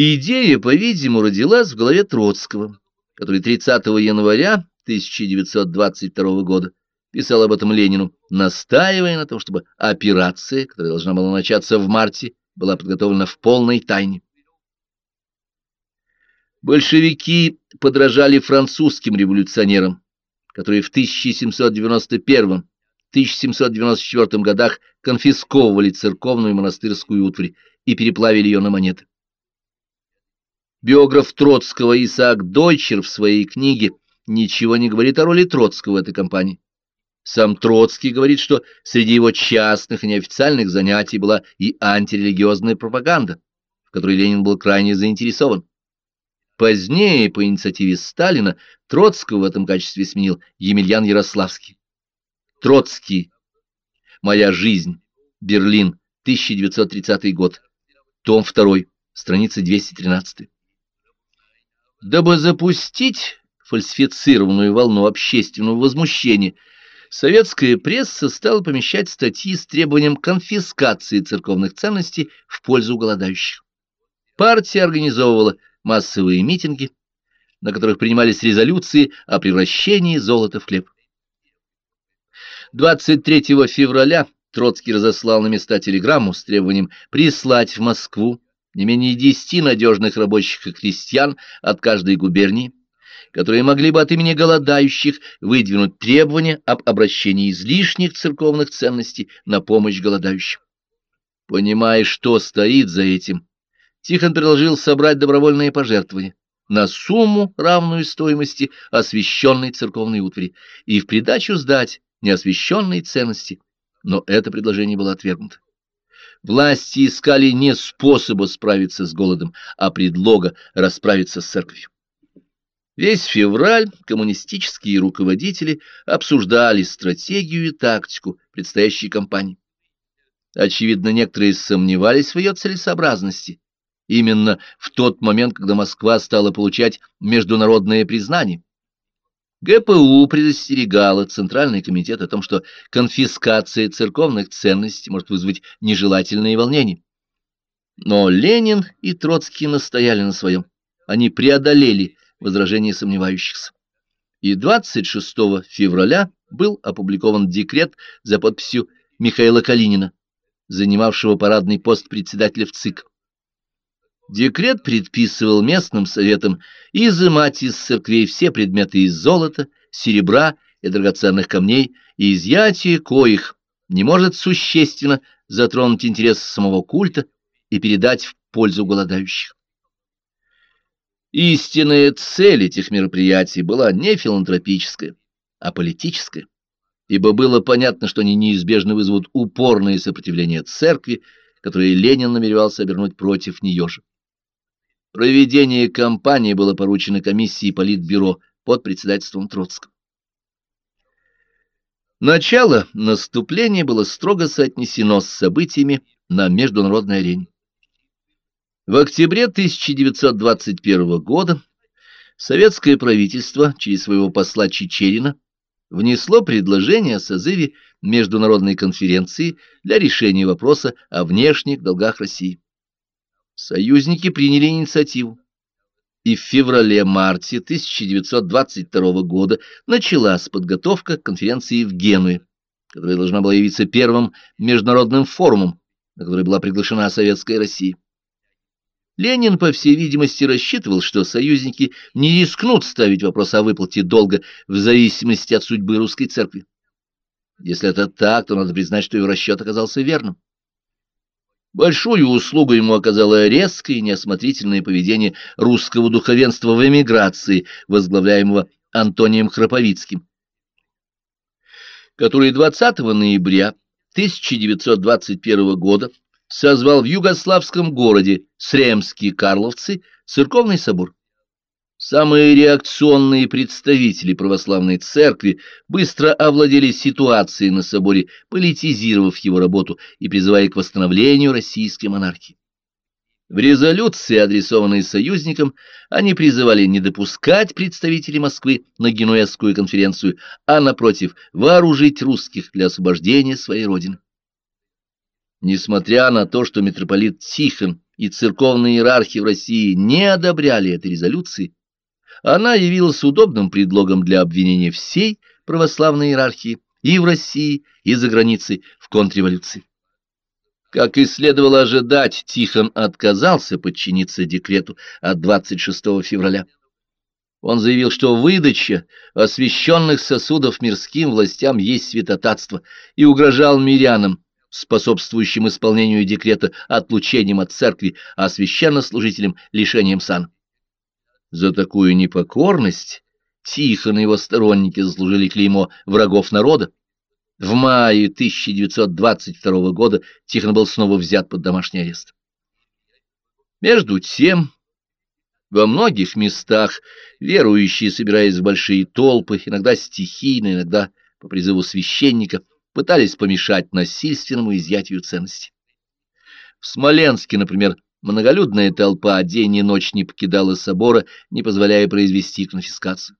Идея, по-видимому, родилась в голове Троцкого, который 30 января 1922 года писал об этом Ленину, настаивая на том, чтобы операция, которая должна была начаться в марте, была подготовлена в полной тайне. Большевики подражали французским революционерам, которые в 1791-1794 годах конфисковывали церковную и монастырскую утварь и переплавили ее на монеты. Биограф Троцкого Исаак Дойчер в своей книге ничего не говорит о роли Троцкого в этой кампании. Сам Троцкий говорит, что среди его частных и неофициальных занятий была и антирелигиозная пропаганда, в которой Ленин был крайне заинтересован. Позднее, по инициативе Сталина, Троцкого в этом качестве сменил Емельян Ярославский. Троцкий. Моя жизнь. Берлин. 1930 год. Том 2. Страница 213. Дабы запустить фальсифицированную волну общественного возмущения, советская пресса стала помещать статьи с требованием конфискации церковных ценностей в пользу голодающих. Партия организовывала массовые митинги, на которых принимались резолюции о превращении золота в хлеб. 23 февраля Троцкий разослал на места телеграмму с требованием прислать в Москву не менее десяти надежных рабочих и крестьян от каждой губернии, которые могли бы от имени голодающих выдвинуть требования об обращении излишних церковных ценностей на помощь голодающим. Понимая, что стоит за этим, Тихон предложил собрать добровольные пожертвования на сумму, равную стоимости освященной церковной утвари, и в придачу сдать неосвященные ценности, но это предложение было отвергнуто. Власти искали не способа справиться с голодом, а предлога расправиться с церковью. Весь февраль коммунистические руководители обсуждали стратегию и тактику предстоящей кампании. Очевидно, некоторые сомневались в ее целесообразности, именно в тот момент, когда Москва стала получать международное признание. ГПУ предостерегала Центральный комитет о том, что конфискация церковных ценностей может вызвать нежелательные волнения. Но Ленин и Троцкий настояли на своем. Они преодолели возражения сомневающихся. И 26 февраля был опубликован декрет за подписью Михаила Калинина, занимавшего парадный пост председателя в ЦИК. Декрет предписывал местным советам изымать из церквей все предметы из золота, серебра и драгоценных камней, и изъятие коих не может существенно затронуть интерес самого культа и передать в пользу голодающих. Истинная цель этих мероприятий была не филантропическая, а политическая, ибо было понятно, что они неизбежно вызовут упорное сопротивление церкви, которое Ленин намеревался обернуть против нее же. Проведение кампании было поручено комиссии Политбюро под председательством Троцкого. Начало наступления было строго соотнесено с событиями на международной арене. В октябре 1921 года советское правительство через своего посла Чечерина внесло предложение о созыве международной конференции для решения вопроса о внешних долгах России. Союзники приняли инициативу, и в феврале-марте 1922 года началась подготовка к конференции в Генуе, которая должна была явиться первым международным форумом, на который была приглашена Советская Россия. Ленин, по всей видимости, рассчитывал, что союзники не рискнут ставить вопрос о выплате долга в зависимости от судьбы русской церкви. Если это так, то надо признать, что его расчет оказался верным. Большую услугу ему оказало резкое и неосмотрительное поведение русского духовенства в эмиграции, возглавляемого Антонием Храповицким, который 20 ноября 1921 года созвал в югославском городе Сремские-Карловцы церковный собор. Самые реакционные представители православной церкви быстро овладели ситуацией на соборе, политизировав его работу и призывая к восстановлению российской монархии. В резолюции, адресованной союзникам, они призывали не допускать представителей Москвы на Генуэзскую конференцию, а, напротив, вооружить русских для освобождения своей родины. Несмотря на то, что митрополит Тихон и церковные иерархи в России не одобряли этой резолюции, она явилась удобным предлогом для обвинения всей православной иерархии и в России, и за границей в контрреволюции. Как и следовало ожидать, Тихон отказался подчиниться декрету от 26 февраля. Он заявил, что выдача освященных сосудов мирским властям есть святотатство, и угрожал мирянам, способствующим исполнению декрета отлучением от церкви, а священнослужителям лишением сан. За такую непокорность Тихон и его сторонники заслужили клеймо врагов народа. В мае 1922 года Тихон был снова взят под домашний арест. Между тем, во многих местах верующие, собираясь в большие толпы, иногда стихийно, иногда по призыву священника, пытались помешать насильственному изъятию ценностей. В Смоленске, например, многолюдная толпа день и ночь не покидала собора, не позволяя произвести конфискацию.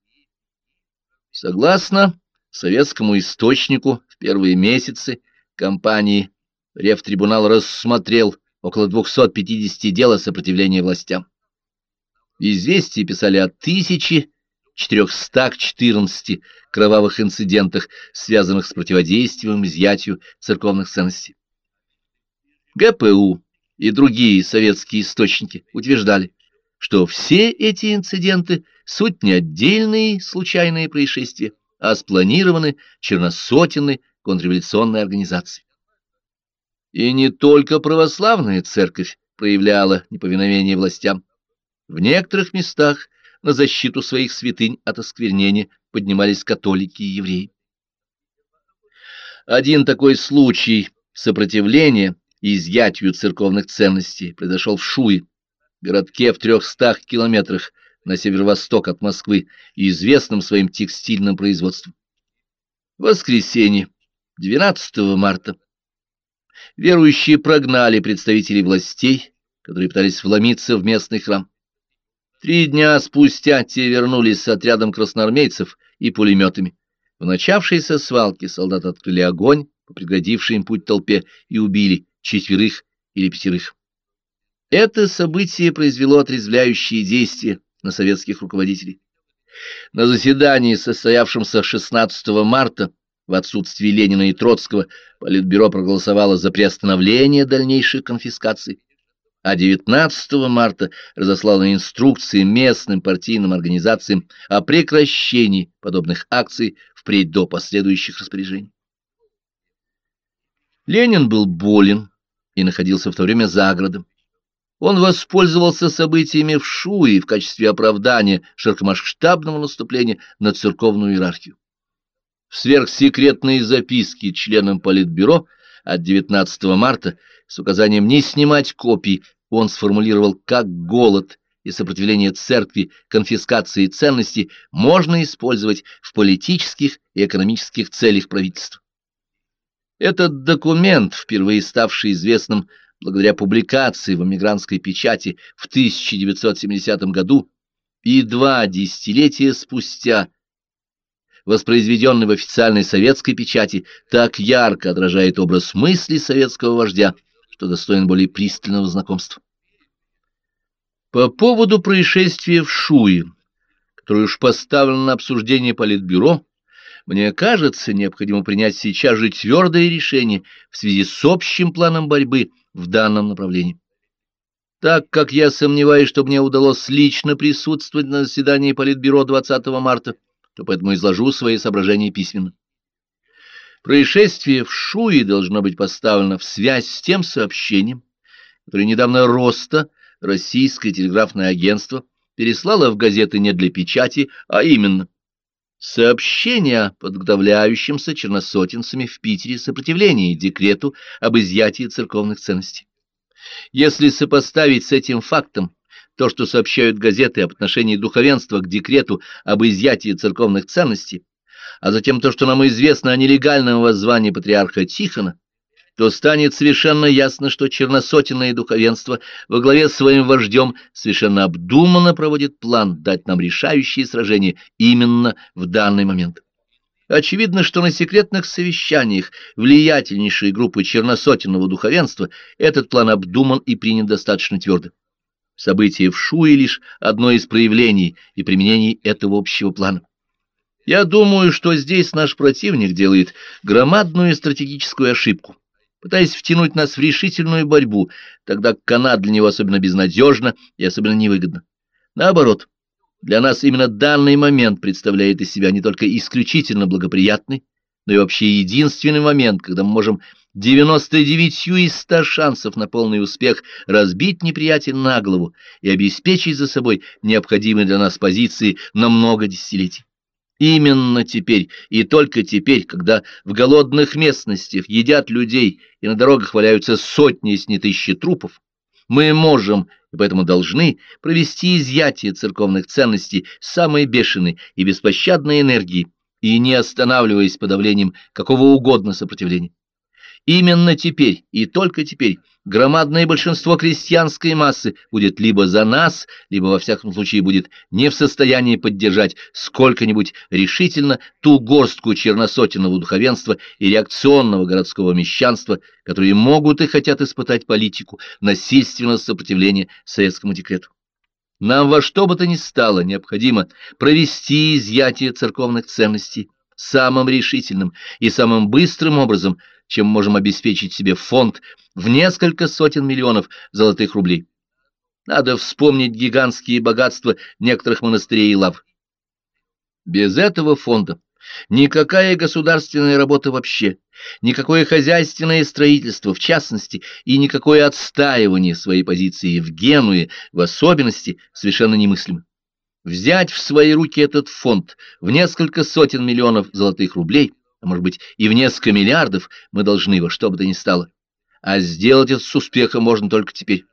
Согласно советскому источнику, в первые месяцы кампании Ревтрибунал рассмотрел около 250 дел о сопротивлении властям. Известия писали о 1414 кровавых инцидентах, связанных с противодействием изъятию церковных ценностей. ГПУ и другие советские источники утверждали, что все эти инциденты – суть не отдельные случайные происшествия, а спланированы черносотенной контрреволюционной организацией. И не только православная церковь проявляла неповиновение властям. В некоторых местах на защиту своих святынь от осквернения поднимались католики и евреи. Один такой случай сопротивления изъятию церковных ценностей произошел в Шуе, городке в трехстах километрах на северо-восток от Москвы и известным своим текстильным производством. Воскресенье, 12 марта, верующие прогнали представителей властей, которые пытались вломиться в местный храм. Три дня спустя те вернулись с отрядом красноармейцев и пулеметами. В начавшейся свалке солдаты открыли огонь по преградившей им путь толпе и убили четверых или пятерых. Это событие произвело отрезвляющие действия на советских руководителей. На заседании, состоявшемся 16 марта, в отсутствии Ленина и Троцкого, Политбюро проголосовало за приостановление дальнейших конфискаций а 19 марта разослала инструкции местным партийным организациям о прекращении подобных акций впредь до последующих распоряжений. Ленин был болен и находился в то время за городом. Он воспользовался событиями в Шуе в качестве оправдания широкомасштабного наступления на церковную иерархию. В сверхсекретной записке членам Политбюро от 19 марта с указанием не снимать копий, он сформулировал, как голод и сопротивление церкви конфискации ценностей можно использовать в политических и экономических целях правительства. Этот документ, впервые ставший известным благодаря публикации в эмигрантской печати в 1970 году и два десятилетия спустя воспроизведенный в официальной советской печати, так ярко отражает образ мысли советского вождя, что достоин более пристального знакомства. По поводу происшествия в Шуе, которое уж поставлено на обсуждение Политбюро, мне кажется, необходимо принять сейчас же твердое решение в связи с общим планом борьбы в данном направлении. Так как я сомневаюсь, что мне удалось лично присутствовать на заседании Политбюро 20 марта, то поэтому изложу свои соображения письменно. Происшествие в Шуе должно быть поставлено в связь с тем сообщением, которое недавно Роста, российское телеграфное агентство, переслало в газеты не для печати, а именно сообщение о подготовляющемся черносотенцами в Питере сопротивлении декрету об изъятии церковных ценностей. Если сопоставить с этим фактом то, что сообщают газеты об отношении духовенства к декрету об изъятии церковных ценностей, а затем то, что нам известно о нелегальном воззвании патриарха Тихона, то станет совершенно ясно, что черносотенное духовенство во главе с своим вождем совершенно обдуманно проводит план дать нам решающие сражения именно в данный момент. Очевидно, что на секретных совещаниях влиятельнейшей группы черносотенного духовенства этот план обдуман и принят достаточно твердо. Событие в Шуе лишь одно из проявлений и применений этого общего плана. Я думаю, что здесь наш противник делает громадную стратегическую ошибку, пытаясь втянуть нас в решительную борьбу, тогда как она для него особенно безнадежна и особенно невыгодна. Наоборот, для нас именно данный момент представляет из себя не только исключительно благоприятный, но и вообще единственный момент, когда мы можем 99 из 100 шансов на полный успех разбить неприятеля на голову и обеспечить за собой необходимые для нас позиции на много десятилетий. Именно теперь и только теперь, когда в голодных местностях едят людей и на дорогах валяются сотни, если не тысячи трупов, мы можем и поэтому должны провести изъятие церковных ценностей самой бешеной и беспощадной энергии и не останавливаясь под давлением какого угодно сопротивления. Именно теперь и только теперь громадное большинство крестьянской массы будет либо за нас, либо во всяком случае будет не в состоянии поддержать сколько-нибудь решительно ту горстку черносотенного духовенства и реакционного городского мещанства, которые могут и хотят испытать политику насильственного сопротивления советскому декрету. Нам во что бы то ни стало необходимо провести изъятие церковных ценностей самым решительным и самым быстрым образом – чем можем обеспечить себе фонд в несколько сотен миллионов золотых рублей. Надо вспомнить гигантские богатства некоторых монастырей и лав. Без этого фонда никакая государственная работа вообще, никакое хозяйственное строительство в частности и никакое отстаивание своей позиции в Генуе в особенности совершенно немыслимо. Взять в свои руки этот фонд в несколько сотен миллионов золотых рублей а может быть и в несколько миллиардов, мы должны во что бы то ни стало. А сделать это с успехом можно только теперь.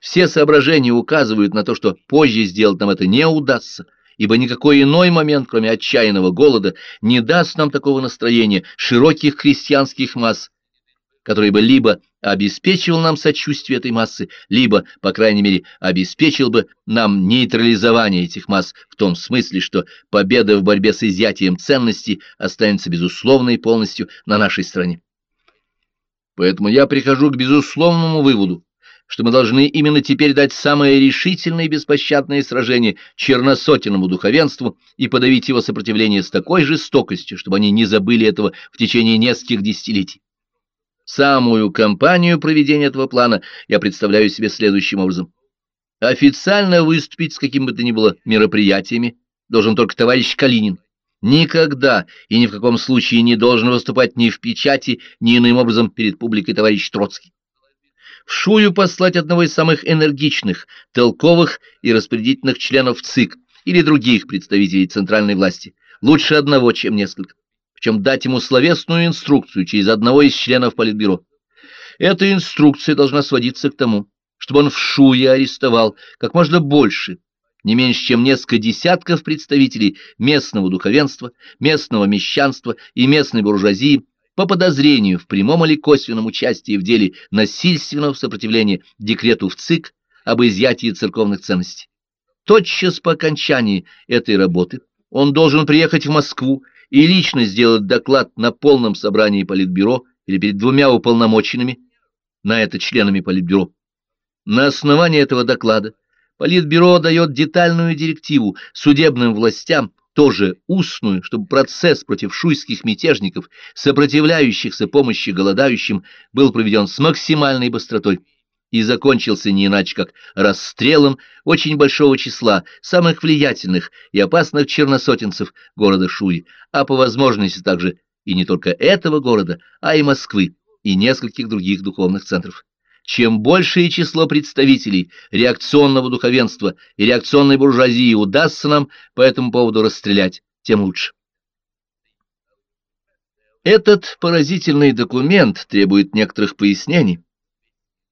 Все соображения указывают на то, что позже сделать нам это не удастся, ибо никакой иной момент, кроме отчаянного голода, не даст нам такого настроения широких крестьянских масс, который бы либо обеспечивал нам сочувствие этой массы, либо, по крайней мере, обеспечил бы нам нейтрализование этих масс в том смысле, что победа в борьбе с изъятием ценностей останется безусловной полностью на нашей стране. Поэтому я прихожу к безусловному выводу, что мы должны именно теперь дать самое решительное и беспощадное сражение черносотенному духовенству и подавить его сопротивление с такой жестокостью, чтобы они не забыли этого в течение нескольких десятилетий. Самую кампанию проведения этого плана я представляю себе следующим образом. Официально выступить с каким бы то ни было мероприятиями должен только товарищ Калинин. Никогда и ни в каком случае не должен выступать ни в печати, ни иным образом перед публикой товарищ Троцкий. В Шую послать одного из самых энергичных, толковых и распорядительных членов ЦИК или других представителей центральной власти. Лучше одного, чем несколько чем дать ему словесную инструкцию через одного из членов Политбюро. Эта инструкция должна сводиться к тому, чтобы он в Шуе арестовал как можно больше, не меньше, чем несколько десятков представителей местного духовенства, местного мещанства и местной буржуазии по подозрению в прямом или косвенном участии в деле насильственного сопротивления декрету в ЦИК об изъятии церковных ценностей. Тотчас по окончании этой работы он должен приехать в Москву и лично сделать доклад на полном собрании Политбюро или перед двумя уполномоченными, на это членами Политбюро. На основании этого доклада Политбюро дает детальную директиву судебным властям, тоже устную, чтобы процесс против шуйских мятежников, сопротивляющихся помощи голодающим, был проведен с максимальной быстротой и закончился не иначе как расстрелом очень большого числа самых влиятельных и опасных черносотенцев города Шуи, а по возможности также и не только этого города, а и Москвы и нескольких других духовных центров. Чем большее число представителей реакционного духовенства и реакционной буржуазии удастся нам по этому поводу расстрелять, тем лучше. Этот поразительный документ требует некоторых пояснений.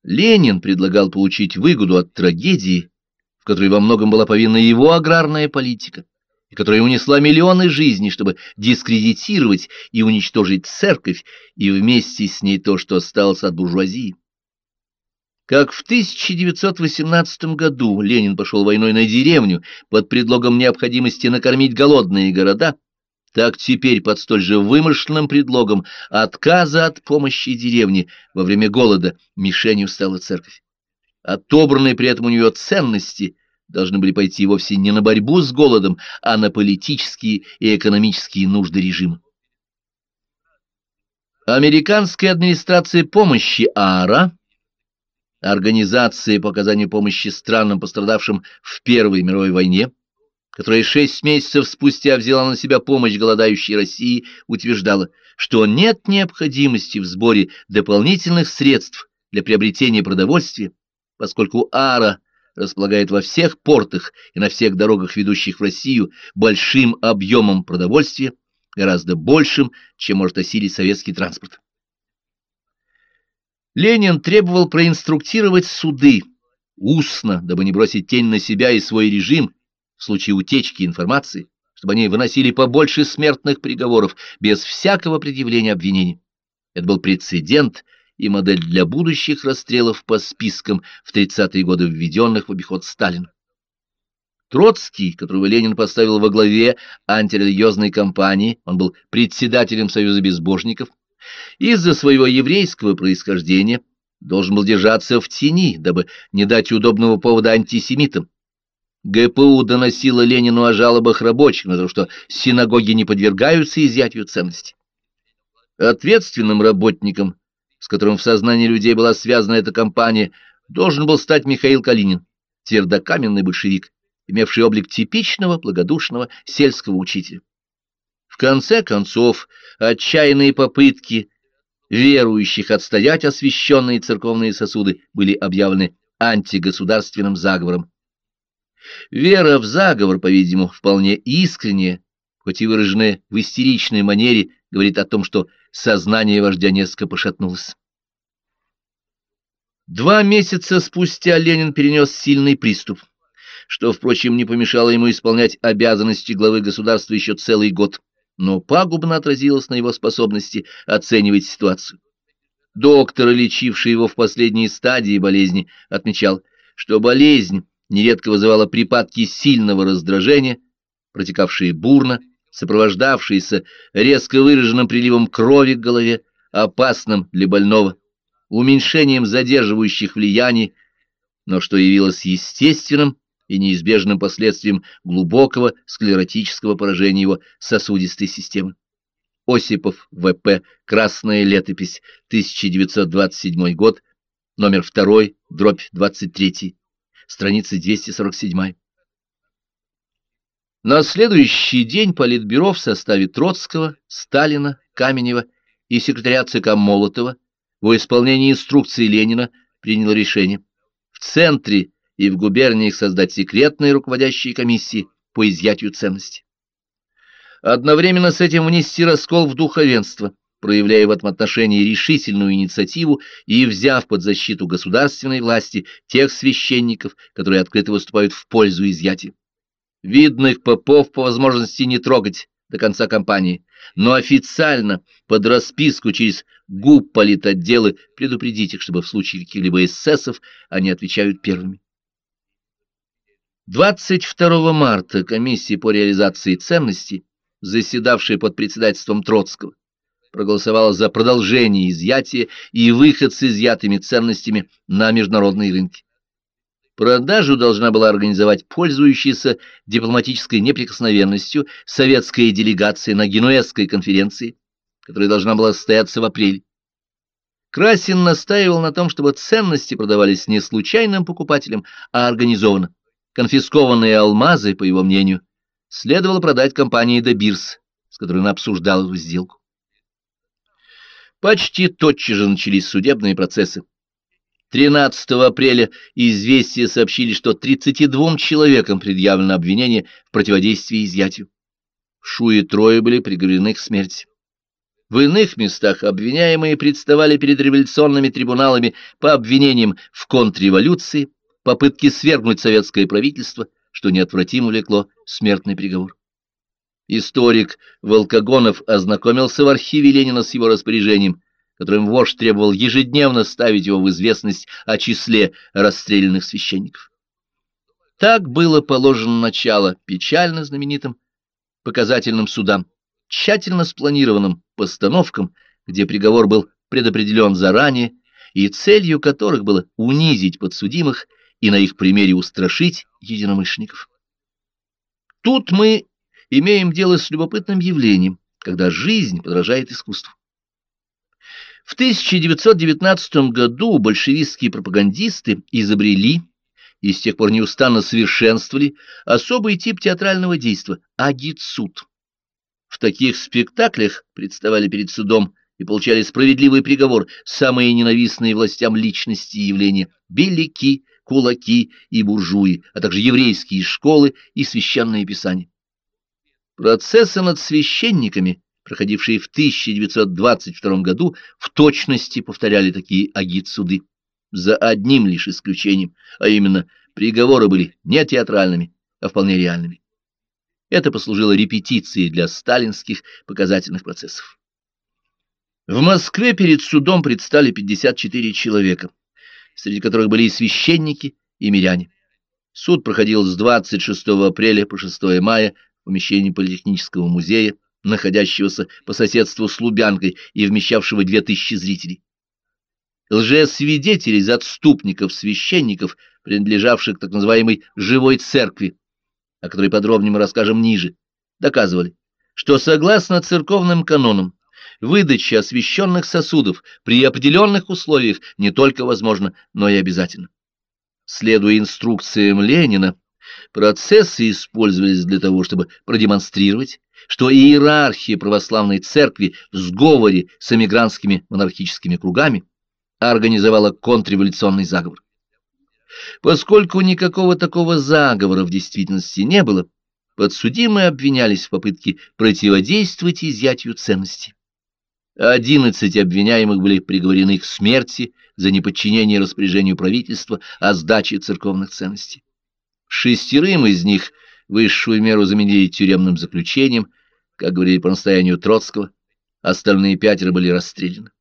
Ленин предлагал получить выгоду от трагедии, в которой во многом была повинна его аграрная политика, и которая унесла миллионы жизней, чтобы дискредитировать и уничтожить церковь, и вместе с ней то, что осталось от буржуазии. Как в 1918 году Ленин пошел войной на деревню под предлогом необходимости накормить голодные города, так теперь под столь же вымышленным предлогом отказа от помощи деревне во время голода мишенью стала церковь. Отобранные при этом у нее ценности должны были пойти вовсе не на борьбу с голодом, а на политические и экономические нужды режима. Американская администрация помощи ААРА, организация по оказанию помощи странам, пострадавшим в Первой мировой войне, которая шесть месяцев спустя взяла на себя помощь голодающей России, утверждала, что нет необходимости в сборе дополнительных средств для приобретения продовольствия, поскольку АРА располагает во всех портах и на всех дорогах, ведущих в Россию, большим объемом продовольствия, гораздо большим, чем может осилить советский транспорт. Ленин требовал проинструктировать суды устно, дабы не бросить тень на себя и свой режим в случае утечки информации, чтобы они выносили побольше смертных приговоров без всякого предъявления обвинений. Это был прецедент и модель для будущих расстрелов по спискам в 30-е годы введенных в обиход Сталина. Троцкий, которого Ленин поставил во главе антирелигиозной кампании, он был председателем Союза безбожников, из-за своего еврейского происхождения должен был держаться в тени, дабы не дать удобного повода антисемитам. ГПУ доносила Ленину о жалобах рабочих на то, что синагоги не подвергаются изъятию ценностей. Ответственным работником, с которым в сознании людей была связана эта кампания, должен был стать Михаил Калинин, твердокаменный большевик, имевший облик типичного благодушного сельского учителя. В конце концов, отчаянные попытки верующих отстоять освященные церковные сосуды были объявлены антигосударственным заговором. Вера в заговор, по-видимому, вполне искренняя, хоть и выраженная в истеричной манере, говорит о том, что сознание вождя несколько пошатнулось. Два месяца спустя Ленин перенес сильный приступ, что, впрочем, не помешало ему исполнять обязанности главы государства еще целый год, но пагубно отразилось на его способности оценивать ситуацию. Доктор, лечивший его в последней стадии болезни, отмечал, что болезнь нередко вызывала припадки сильного раздражения, протекавшие бурно, сопровождавшиеся резко выраженным приливом крови к голове, опасным для больного, уменьшением задерживающих влияний, но что явилось естественным и неизбежным последствием глубокого склеротического поражения его сосудистой системы. Осипов, В.П., Красная летопись, 1927 год, номер 2, дробь 23 страница 247. На следующий день Политбюро в составе Троцкого, Сталина, Каменева и секретаря ЦК Молотова во исполнении инструкции Ленина принял решение в центре и в губерниях создать секретные руководящие комиссии по изъятию ценностей. Одновременно с этим внести раскол в духовенство, проявляя в этом отношении решительную инициативу и взяв под защиту государственной власти тех священников, которые открыто выступают в пользу изъятия. Видных попов по возможности не трогать до конца кампании, но официально под расписку через губ политотделы предупредить их, чтобы в случае каких-либо эсэсов они отвечают первыми. 22 марта комиссия по реализации ценностей, заседавшая под председательством Троцкого, проголосовала за продолжение изъятия и выход с изъятыми ценностями на международные рынки. Продажу должна была организовать пользующаяся дипломатической неприкосновенностью советская делегация на Генуэзской конференции, которая должна была состояться в апреле. Красин настаивал на том, чтобы ценности продавались не случайным покупателям, а организованно. Конфискованные алмазы, по его мнению, следовало продать компании «Дебирс», с которой он обсуждал эту сделку. Почти тотчас же начались судебные процессы. 13 апреля известия сообщили, что 32 человекам предъявлено обвинение в противодействии изъятию. Шу и трое были приговорены к смерти. В иных местах обвиняемые представали перед революционными трибуналами по обвинениям в контрреволюции, попытке свергнуть советское правительство, что неотвратимо влекло смертный приговор. Историк Волкогонов ознакомился в архиве Ленина с его распоряжением, которым вождь требовал ежедневно ставить его в известность о числе расстрелянных священников. Так было положено начало печально знаменитым показательным судам, тщательно спланированным постановкам, где приговор был предопределен заранее, и целью которых было унизить подсудимых и на их примере устрашить единомышленников. Тут мы имеем дело с любопытным явлением, когда жизнь подражает искусству. В 1919 году большевистские пропагандисты изобрели и с тех пор неустанно совершенствовали особый тип театрального действа – агитсуд. В таких спектаклях представали перед судом и получали справедливый приговор самые ненавистные властям личности и явления – беляки, кулаки и буржуи, а также еврейские школы и священные писания. Процессы над священниками, проходившие в 1922 году, в точности повторяли такие агит-суды, за одним лишь исключением, а именно приговоры были не театральными, а вполне реальными. Это послужило репетицией для сталинских показательных процессов. В Москве перед судом предстали 54 человека, среди которых были и священники, и миряне. Суд проходил с 26 апреля по 6 мая помещении Политехнического музея, находящегося по соседству с Лубянкой и вмещавшего 2000 зрителей. Лжесвидетели из отступников, священников, принадлежавших к так называемой «живой церкви», о которой подробнее мы расскажем ниже, доказывали, что согласно церковным канонам выдача освященных сосудов при определенных условиях не только возможна, но и обязательна. Следуя инструкциям Ленина, процессы использовались для того, чтобы продемонстрировать, что иерархия православной церкви в сговоре с эмигрантскими монархическими кругами организовала контрреволюционный заговор. Поскольку никакого такого заговора в действительности не было, подсудимые обвинялись в попытке противодействовать изъятию ценностей. Одиннадцать обвиняемых были приговорены к смерти за неподчинение распоряжению правительства о сдаче церковных ценностей. Шестерым из них высшую меру заменили тюремным заключением, как говорили по настоянию Троцкого, остальные пятеро были расстреляны.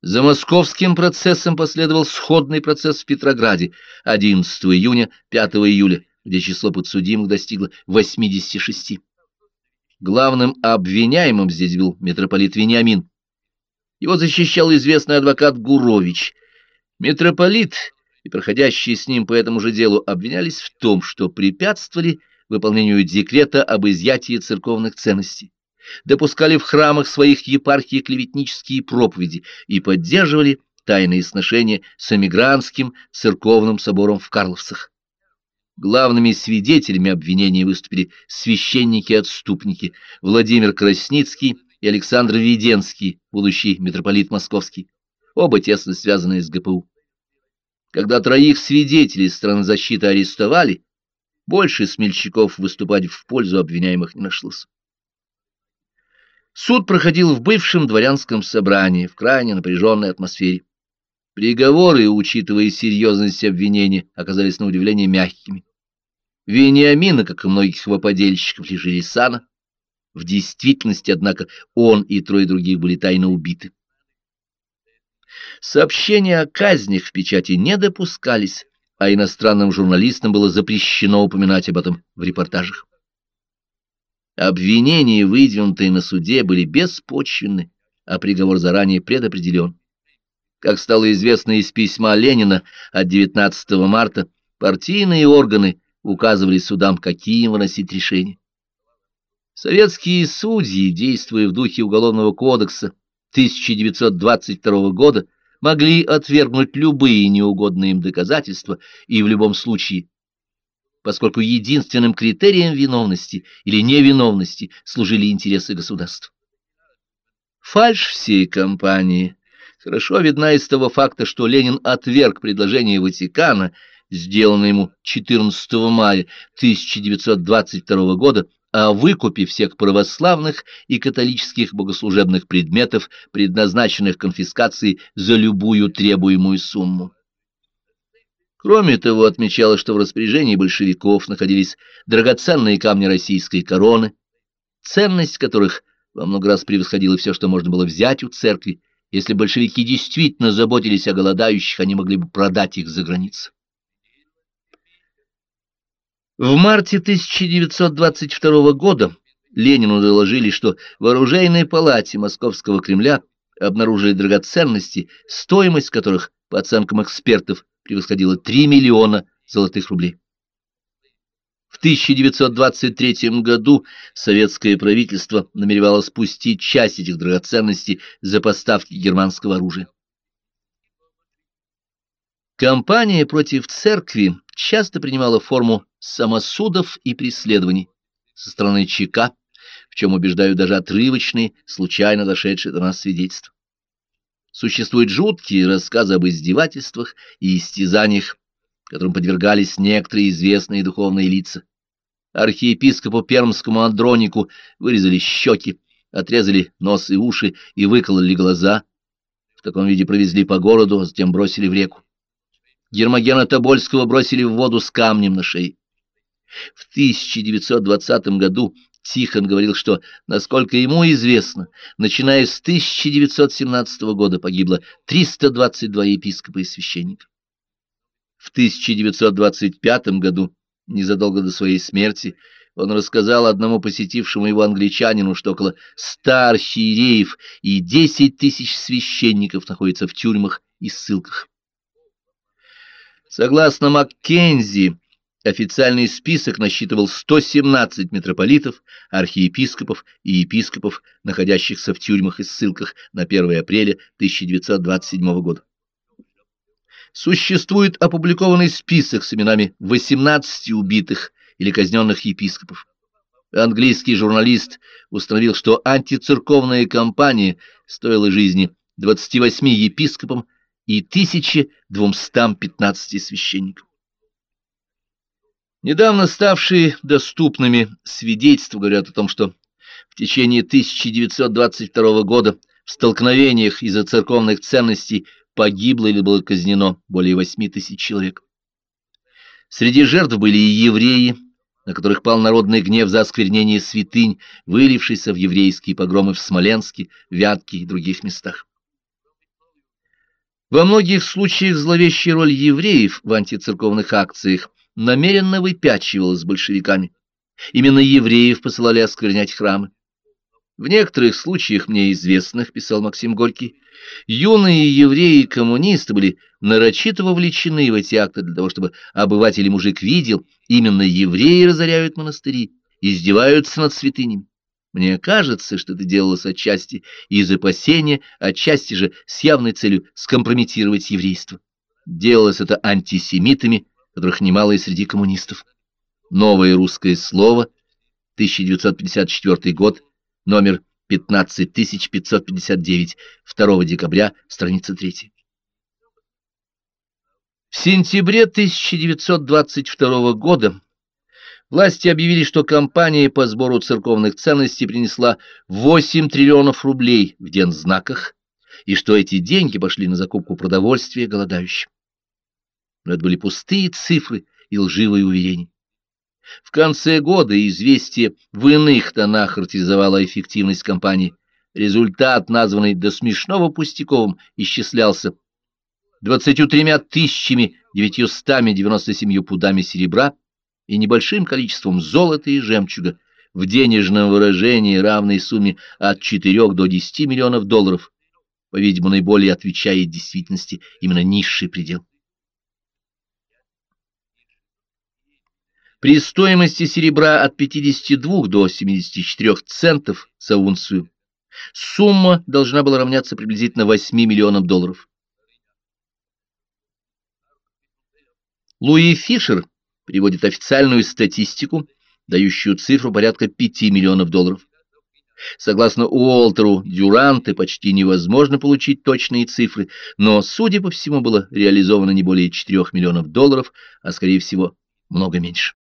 За московским процессом последовал сходный процесс в Петрограде 11 июня, 5 июля, где число подсудимых достигло 86. Главным обвиняемым здесь был митрополит Вениамин. Его защищал известный адвокат Гурович. Митрополит и проходящие с ним по этому же делу обвинялись в том, что препятствовали выполнению декрета об изъятии церковных ценностей, допускали в храмах своих епархий клеветнические проповеди и поддерживали тайные сношения с эмигрантским церковным собором в Карловцах. Главными свидетелями обвинения выступили священники-отступники Владимир Красницкий и Александр Веденский, будущий митрополит Московский, оба тесно связанные с ГПУ. Когда троих свидетелей страны защиты арестовали, больше смельчаков выступать в пользу обвиняемых не нашлось. Суд проходил в бывшем дворянском собрании в крайне напряженной атмосфере. Приговоры, учитывая серьезность обвинения, оказались на удивление мягкими. Вениамина, как и многих его подельщиков, лишили сана. В действительности, однако, он и трое других были тайно убиты. Сообщения о казнях в печати не допускались, а иностранным журналистам было запрещено упоминать об этом в репортажах. Обвинения, выдвинутые на суде, были беспочвенны, а приговор заранее предопределен. Как стало известно из письма Ленина от 19 марта, партийные органы указывали судам, какие выносить решения. Советские судьи, действуя в духе Уголовного кодекса 1922 года, могли отвергнуть любые неугодные им доказательства и в любом случае, поскольку единственным критерием виновности или невиновности служили интересы государства. Фальшь всей кампании – хорошо видна из того факта, что Ленин отверг предложение Ватикана, сделанное ему 14 мая 1922 года, о выкупе всех православных и католических богослужебных предметов, предназначенных конфискации за любую требуемую сумму. Кроме того, отмечалось, что в распоряжении большевиков находились драгоценные камни российской короны, ценность которых во много раз превосходила все, что можно было взять у церкви, если большевики действительно заботились о голодающих, они могли бы продать их за границу. В марте 1922 года Ленину доложили, что в оружейной палате Московского Кремля обнаружили драгоценности, стоимость которых, по оценкам экспертов, превосходила 3 миллиона золотых рублей. В 1923 году советское правительство намеревалось спустить часть этих драгоценностей за поставки германского оружия. Кампания против церкви часто принимала форму самосудов и преследований со стороны ЧК, в чем убеждают даже отрывочные, случайно дошедшие до нас свидетельства. Существуют жуткие рассказы об издевательствах и истязаниях, которым подвергались некоторые известные духовные лица. Архиепископу Пермскому Андронику вырезали щеки, отрезали нос и уши и выкололи глаза. В таком виде провезли по городу, а затем бросили в реку. Гермогена Тобольского бросили в воду с камнем на шее. В 1920 году Тихон говорил, что, насколько ему известно, начиная с 1917 года погибло 322 епископа и священника. В 1925 году, незадолго до своей смерти, он рассказал одному посетившему его англичанину, что около ста архиереев и десять тысяч священников находятся в тюрьмах и ссылках. Согласно Маккензи, Официальный список насчитывал 117 митрополитов, архиепископов и епископов, находящихся в тюрьмах и ссылках на 1 апреля 1927 года. Существует опубликованный список с именами 18 убитых или казненных епископов. Английский журналист установил, что антицерковная кампания стоила жизни 28 епископам и 1215 священникам. Недавно ставшие доступными свидетельства говорят о том, что в течение 1922 года в столкновениях из-за церковных ценностей погибло или было казнено более 8 тысяч человек. Среди жертв были и евреи, на которых пал народный гнев за осквернение святынь, вылившийся в еврейские погромы в Смоленске, Вятке и других местах. Во многих случаях зловещая роль евреев в антицерковных акциях – намеренно выпячивалась большевиками. Именно евреев посылали осквернять храмы. В некоторых случаях мне известных, писал Максим Горький, юные евреи и коммунисты были нарочито вовлечены в эти акты для того, чтобы обыватель мужик видел, именно евреи разоряют монастыри, издеваются над святынями. Мне кажется, что это делалось отчасти из опасения, отчасти же с явной целью скомпрометировать еврейство. Делалось это антисемитами, которых немало и среди коммунистов. Новое русское слово, 1954 год, номер 15559, 2 декабря, страница 3. В сентябре 1922 года власти объявили, что кампания по сбору церковных ценностей принесла 8 триллионов рублей в день знаках, и что эти деньги пошли на закупку продовольствия голодающим но это были пустые цифры и лживые уверения. В конце года известие в иных тонах характеризовало эффективность кампании. Результат, названный до смешного пустяковым, исчислялся 23 тысячами 997 пудами серебра и небольшим количеством золота и жемчуга в денежном выражении, равной сумме от 4 до 10 миллионов долларов, по-видимому, наиболее отвечает действительности именно низший предел. При стоимости серебра от 52 до 74 центов за унцию сумма должна была равняться приблизительно 8 миллионам долларов. Луи Фишер приводит официальную статистику, дающую цифру порядка 5 миллионов долларов. Согласно Уолтеру Дюранте, почти невозможно получить точные цифры, но, судя по всему, было реализовано не более 4 миллионов долларов, а, скорее всего, много меньше.